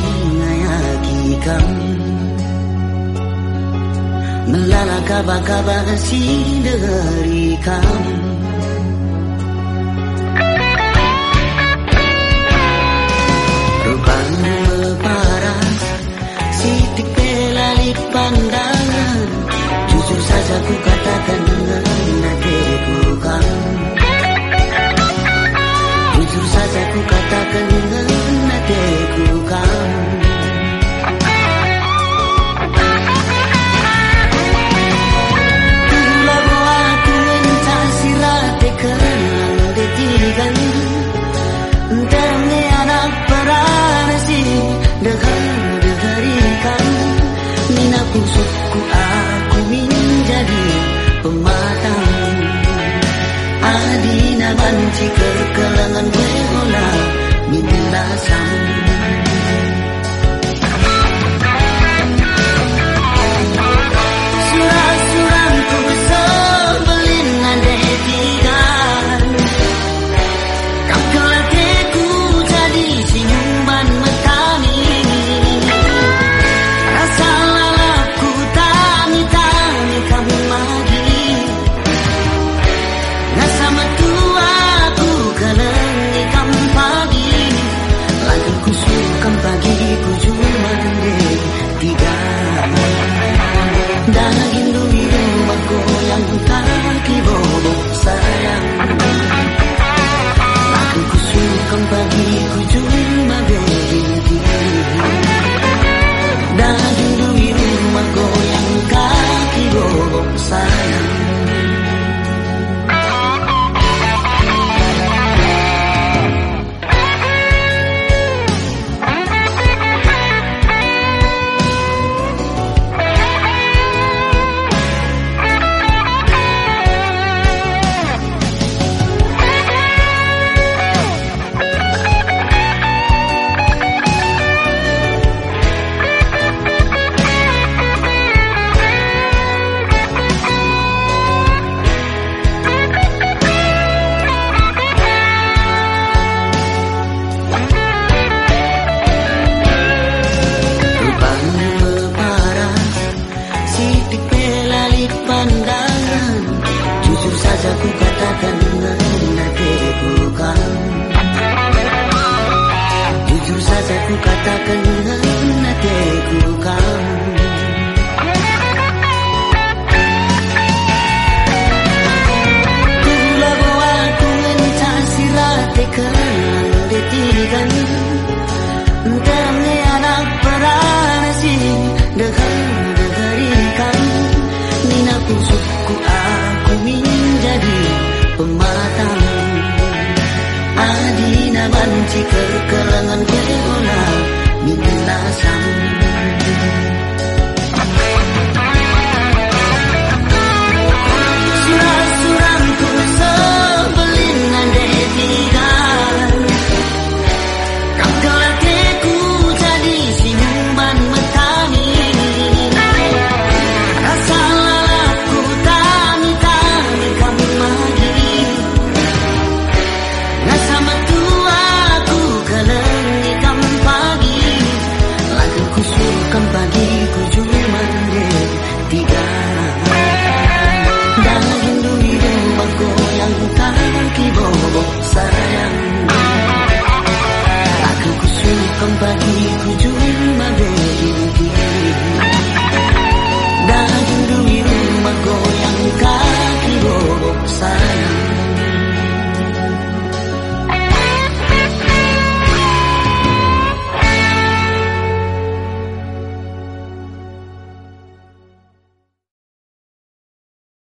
inayakikan Melala kaba-kaba si derikan. jika kue wehola minta sama Dana. Jika kelangan kue